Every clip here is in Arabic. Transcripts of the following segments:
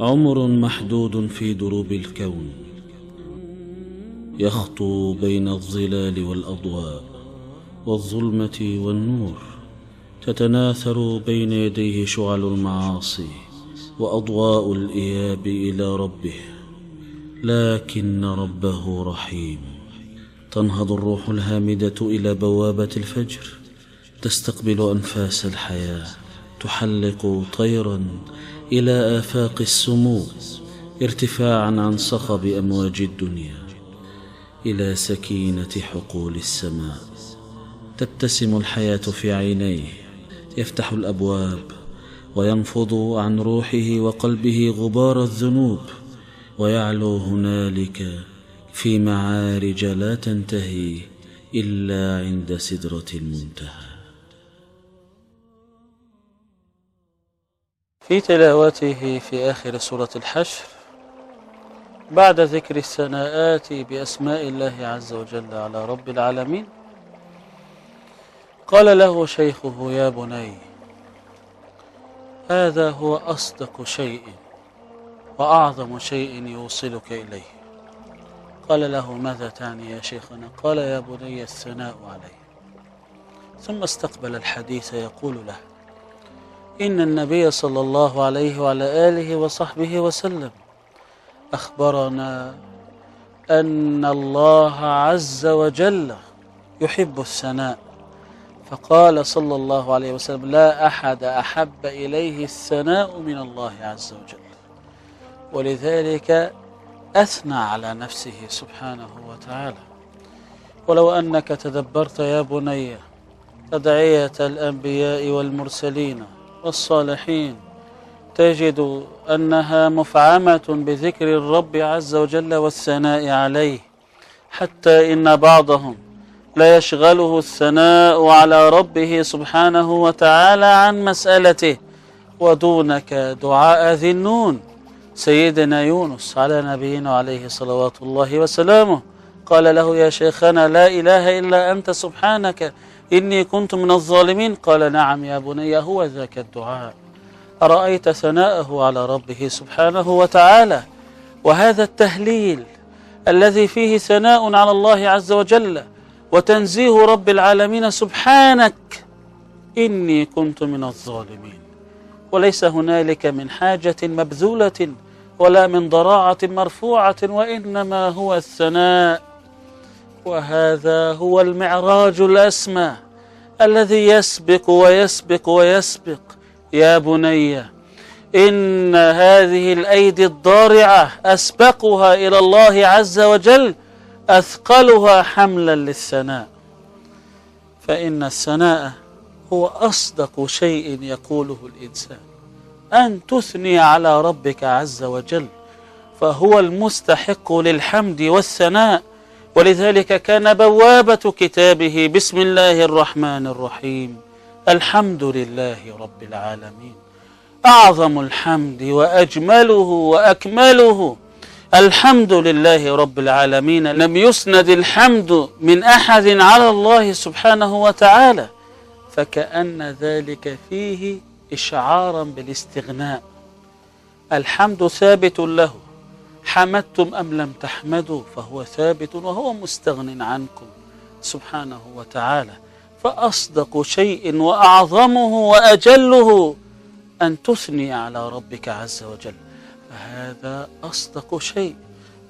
عمر محدود في دروب الكون يخطو بين الظلال والأضواء والظلمة والنور تتناثر بين يديه شعل المعاصي وأضواء الإياب إلى ربه لكن ربه رحيم. تنهض الروح الهامدة إلى بوابة الفجر تستقبل أنفاس الحياة تحلق طيرا إلى آفاق السمو ارتفاعا عن صخب أمواج الدنيا إلى سكينة حقول السماء. تبتسم الحياة في عينيه يفتح الأبواب وينفض عن روحه وقلبه غبار الذنوب ويعلو هنالك في معارج لا تنتهي إلا عند سدرة المنتهى. في تلاوته في آخر سورة الحشر بعد ذكر الثناءات بأسماء الله عز وجل على رب العالمين. قال له شيخه يا بني هذا هو أصدق شيء وأعظم شيء يوصلك إليه. قال له ماذا تعني يا شيخنا؟ قال يا بني الثناء عليه. ثم استقبل الحديث يقول له إن النبي صلى الله عليه وعلى آله وصحبه وسلم أخبرنا أن الله عز وجل يحب الثناء. فقال صلى الله عليه وسلم لا أحد أحب إليه الثناء من الله عز وجل. ولذلك أثنى على نفسه سبحانه وتعالى. ولو أنك تدبرت يا بني تدعية الأنبياء والمرسلين والصالحين تجد أنها مفعمة بذكر الرب عز وجل والثناء عليه حتى إن بعضهم لا يشغله الثناء على ربه سبحانه وتعالى عن مسألته ودونك دعاء ذي النون. سيدنا يونس على نبينا عليه صلوات الله وسلامه قال له يا شيخنا لا إله إلا أنت سبحانك إني كنت من الظالمين. قال نعم يا بني هو ذاك الدعاء. أرأيت ثناءه على ربه سبحانه وتعالى؟ وهذا التهليل الذي فيه ثناء على الله عز وجل وتنزيه رب العالمين سبحانك إني كنت من الظالمين. وليس هنالك من حاجة مبذولة ولا من ضراعة مرفوعة وإنما هو الثناء. وهذا هو المعراج الأسمى الذي يسبق ويسبق ويسبق. يا بني إن هذه الأيدي الضارعة أسبقها إلى الله عز وجل أثقلها حملا للثناء. فإن الثناء هو أصدق شيء يقوله الإنسان. أن تثني على ربك عز وجل فهو المستحق للحمد والثناء. ولذلك كان بوابة كتابه بسم الله الرحمن الرحيم. الحمد لله رب العالمين. أعظم الحمد وأجمله وأكمله. الحمد لله رب العالمين. لم يسند الحمد من أحد على الله سبحانه وتعالى. فكأن ذلك فيه إشعارا بالاستغناء. الحمد ثابت له. حمدتم أم لم تحمدوا فهو ثابت وهو مستغن عنكم سبحانه وتعالى. فأصدق شيء وأعظمه وأجله أن تثني على ربك عز وجل. فهذا أصدق شيء.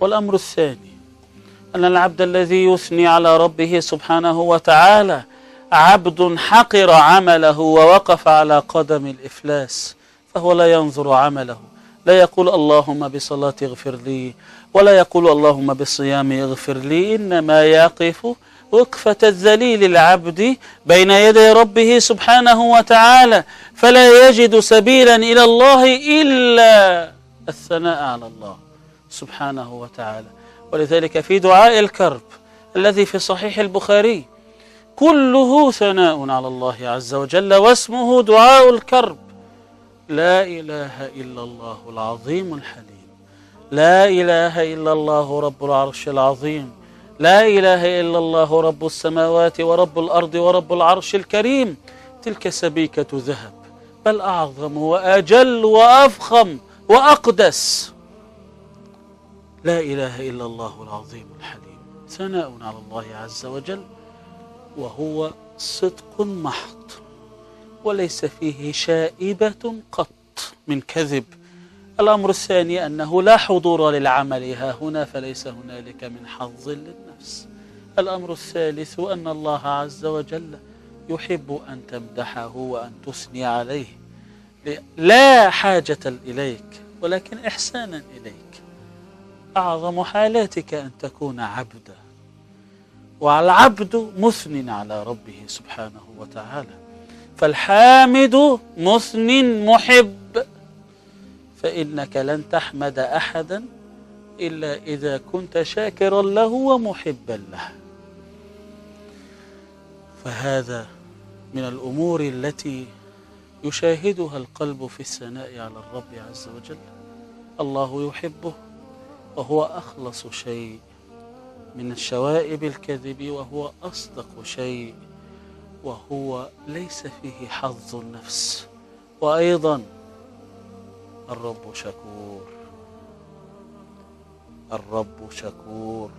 والأمر الثاني أن العبد الذي يثني على ربه سبحانه وتعالى عبد حقر عمله ووقف على قدم الإفلاس فهو لا ينظر عمله. لا يقول اللهم بصلاتي اغفر لي ولا يقول اللهم بصيامي اغفر لي إنما يقف وقفة الذليل العبد بين يدي ربه سبحانه وتعالى فلا يجد سبيلا إلى الله إلا الثناء على الله سبحانه وتعالى. ولذلك في دعاء الكرب الذي في صحيح البخاري كله ثناء على الله عز وجل واسمه دعاء الكرب. لا إله إلا الله العظيم الحليم. لا إله إلا الله رب العرش العظيم. لا إله إلا الله رب السماوات ورب الأرض ورب العرش الكريم. تلك سبيكة ذهب. بل أعظم وأجل وأفخم وأقدس. لا إله إلا الله العظيم الحليم. ثناء على الله عز وجل. وهو صدق محض. وليس فيه شائبة قط من كذب. الأمر الثاني أنه لا حضور للعمل. ها هنا فليس هنالك من حظ للنفس. الأمر الثالث أن الله عز وجل يحب أن تمدحه وأن تثني عليه. لا حاجة إليك ولكن إحسانا إليك. أعظم حالاتك أن تكون عبدا. والعبد مثن على ربه سبحانه وتعالى. فالحامد مثن محب. فإنك لن تحمد أحدا إلا إذا كنت شاكرا له ومحبا له. فهذا من الأمور التي يشاهدها القلب في الثناء على الرب عز وجل. الله يحبه وهو أخلص شيء من الشوائب الكذب وهو أصدق شيء. وهو ليس فيه حظ النفس. وأيضا الرب شكور. الرب شكور.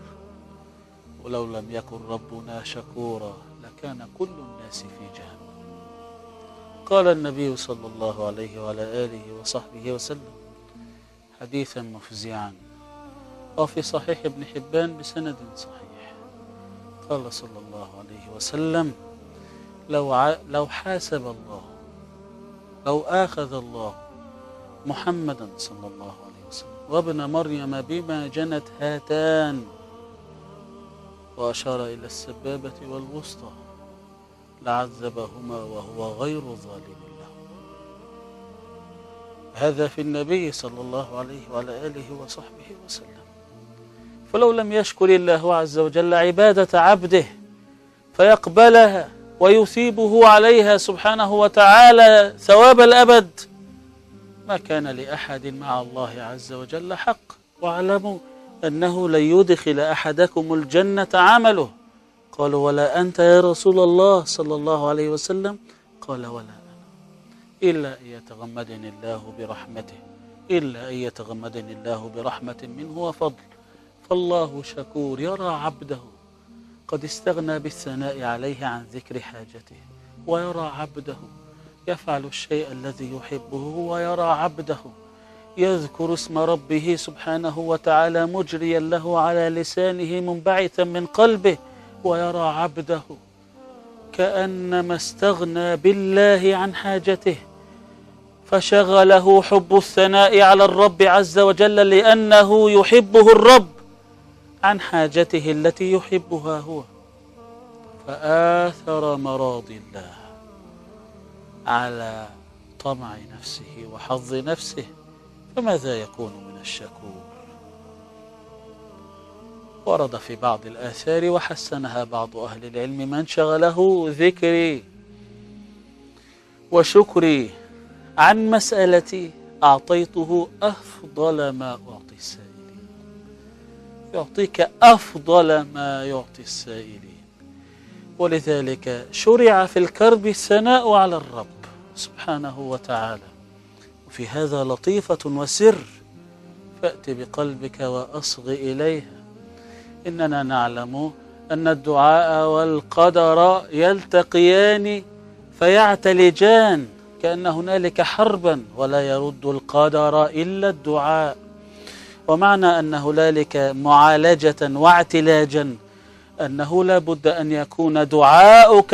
ولو لم يكن ربنا شكورا لكان كل الناس في جهنم. قال النبي صلى الله عليه وعلى آله وصحبه وسلم حديثا مفزعا وفي صحيح ابن حبان بسند صحيح. قال صلى الله عليه وسلم لو ع... لو حاسب الله لو آخذ الله محمدا صلى الله عليه وسلم. وابن مريم بما جنت هاتان. وأشار إلى السبابة والوسطى. لعذبهما وهو غير ظالم له. هذا في النبي صلى الله عليه وعلى آله وصحبه وسلم. فلو لم يشكر الله عز وجل عبادة عبده فيقبلها. ويثيبه عليها سبحانه وتعالى ثواب الأبد. ما كان لأحد مع الله عز وجل حق. واعلموا أنه لن يدخل أحدكم الجنة عمله. قالوا ولا أنت يا رسول الله صلى الله عليه وسلم؟ قال ولا أنا. إلا أن يتغمدني الله برحمته. إلا أن يتغمدني الله برحمة منه وفضل. فالله شكور يرى عبده. قد استغنى بالثناء عليه عن ذكر حاجته ويرى عبده يفعل الشيء الذي يحبه ويرى عبده يذكر اسم ربه سبحانه وتعالى مجريا له على لسانه منبعثا من قلبه ويرى عبده كأنما استغنى بالله عن حاجته. فشغله حب الثناء على الرب عز وجل لأنه يحبه الرب. عن حاجته التي يحبها هو. فآثر مراضي الله على طمع نفسه وحظ نفسه فماذا يكون من الشكور؟ ورد في بعض الآثار وحسنها بعض أهل العلم من شغله ذكري وشكري عن مسألتي أعطيته أفضل ما أعطي يعطيك أفضل ما يعطي السائلين. ولذلك شرع في الكرب الثناء على الرب سبحانه وتعالى. وفي هذا لطيفة وسر فأت بقلبك وأصغ إليها. إننا نعلم أن الدعاء والقدر يلتقيان فيعتلجان كأن هنالك حربا ولا يرد القدر إلا الدعاء. ومعنى أن هنالك معالجة واعتلاجا أنه لا بد أن يكون دعاؤك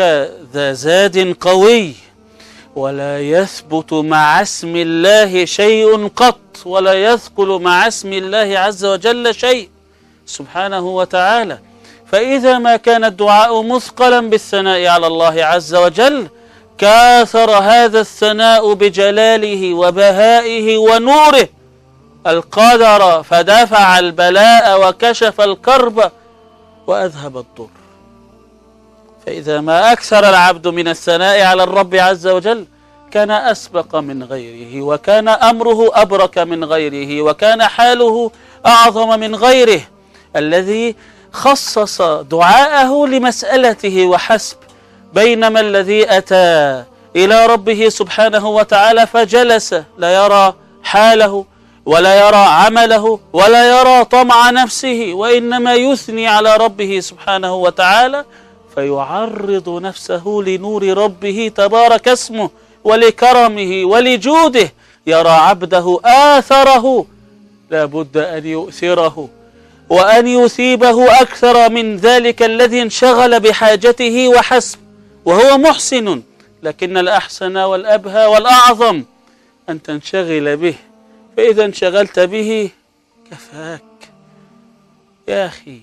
ذا زاد قوي ولا يثبت مع اسم الله شيء قط ولا يثقل مع اسم الله عز وجل شيء سبحانه وتعالى. فإذا ما كان الدعاء مثقلا بالثناء على الله عز وجل كاثر هذا الثناء بجلاله وبهائه ونوره. القدر فدفع البلاء وكشف الكرب وأذهب الضر فإذا ما أكثر العبد من الثناء على الرب عز وجل كان أسبق من غيره وكان أمره أبرك من غيره وكان حاله أعظم من غيره. الذي خصص دعاءه لمسألته وحسب بينما الذي أتى إلى ربه سبحانه وتعالى فجلس لا يرى حاله. ولا يرى عمله ولا يرى طمع نفسه وإنما يثني على ربه سبحانه وتعالى فيعرض نفسه لنور ربه تبارك اسمه ولكرمه ولجوده يرى عبده آثره لا بد أن يؤثره وأن يثيبه أكثر من ذلك الذي انشغل بحاجته وحسب وهو محسن لكن الأحسن والأبهى والأعظم أن تنشغل به. فإذا انشغلت به كفاك. يا أخي.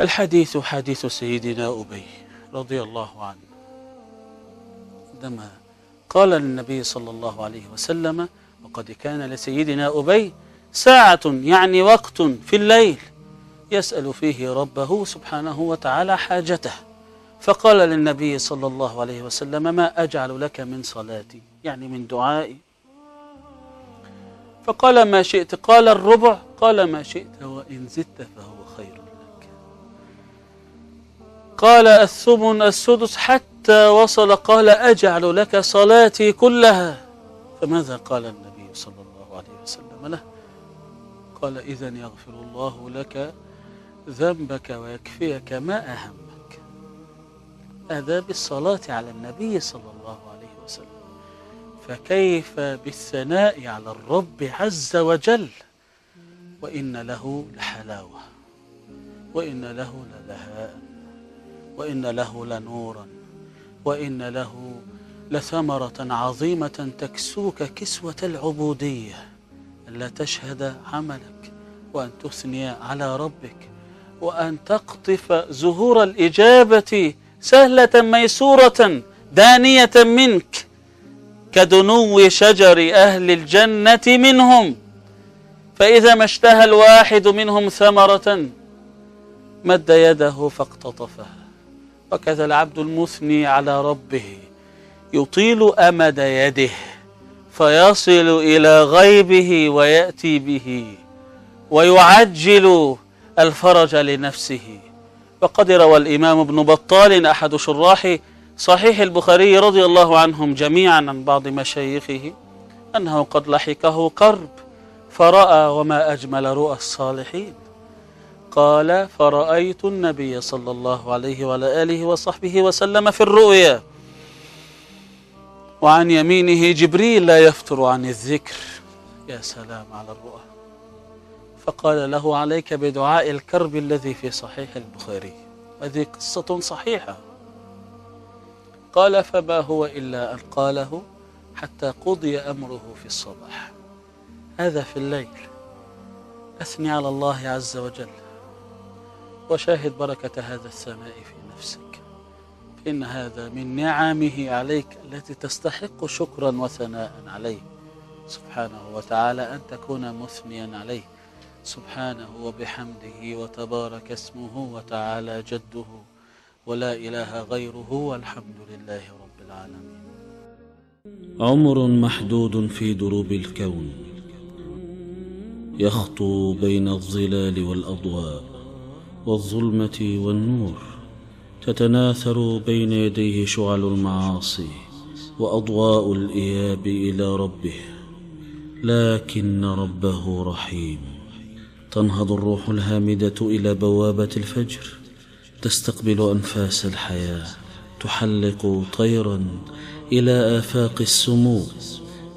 الحديث حديث سيدنا أبي رضي الله عنه. عندما قال للنبي صلى الله عليه وسلم وقد كان لسيدنا أبي ساعة يعني وقت في الليل يسأل فيه ربه سبحانه وتعالى حاجته. فقال للنبي صلى الله عليه وسلم ما أجعل لك من صلاتي؟ يعني من دعائي. فقال ما شئت قال الربع قال ما شئت وإن زدت فهو خير لك. قال الثمن السدس حتى وصل قال أجعل لك صلاتي كلها. فماذا قال النبي صلى الله عليه وسلم له؟ قال إذا يغفر الله لك ذنبك ويكفيك ما أهمك. آداب الصلاة على النبي صلى الله عليه وسلم فكيف بالثناء على الرب عز وجل؟ وإن له لحلاوة وإن له لبهاء وإن له لنورا وإن له لثمرة عظيمة تكسوك كسوة العبودية. ألا تشهد عملك وأن تثني على ربك وأن تقطف زهور الإجابة سهلة ميسورة دانية منك. كدنو شجر أهل الجنة منهم فإذا ما اشتهى الواحد منهم ثمرة مد يده فاقتطفها. وكذا العبد المثني على ربه يطيل أمد يده فيصل إلى غيبه ويأتي به ويعجل الفرج لنفسه. وقد روى الإمام ابن بطال أحد شراح صحيح البخاري رضي الله عنهم جميعا عن بعض مشايخه أنه قد لحقه قرب فرأى وما أجمل رؤى الصالحين. قال فرأيت النبي صلى الله عليه وعلى آله وصحبه وسلم في الرؤيا وعن يمينه جبريل لا يفتر عن الذكر. يا سلام على الرؤى. فقال له عليك بدعاء الكرب الذي في صحيح البخاري. هذه قصة صحيحة. قال فما هو إلا أن قاله حتى قضي أمره في الصباح. هذا في الليل. أثني على الله عز وجل. وشاهد بركة هذا السماء في نفسك. إن هذا من نعمه عليك التي تستحق شكرا وثناء عليه. سبحانه وتعالى أن تكون مثنيا عليه. سبحانه وبحمده وتبارك اسمه وتعالى جده. ولا إله غيره والحمد لله رب العالمين. عمر محدود في دروب الكون يخطو بين الظلال والأضواء والظلمة والنور تتناثر بين يديه شعل المعاصي وأضواء الإياب إلى ربه لكن ربه رحيم. تنهض الروح الهامدة إلى بوابة الفجر تستقبل أنفاس الحياة تحلق طيرا إلى آفاق السمو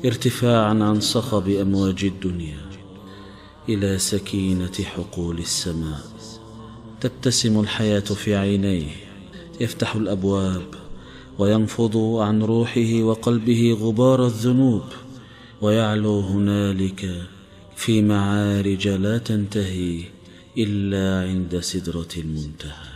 ارتفاعا عن صخب أمواج الدنيا إلى سكينة حقول السماء. تبتسم الحياة في عينيه يفتح الأبواب وينفض عن روحه وقلبه غبار الذنوب. ويعلو هنالك في معارج لا تنتهي إلا عند سدرة المنتهى.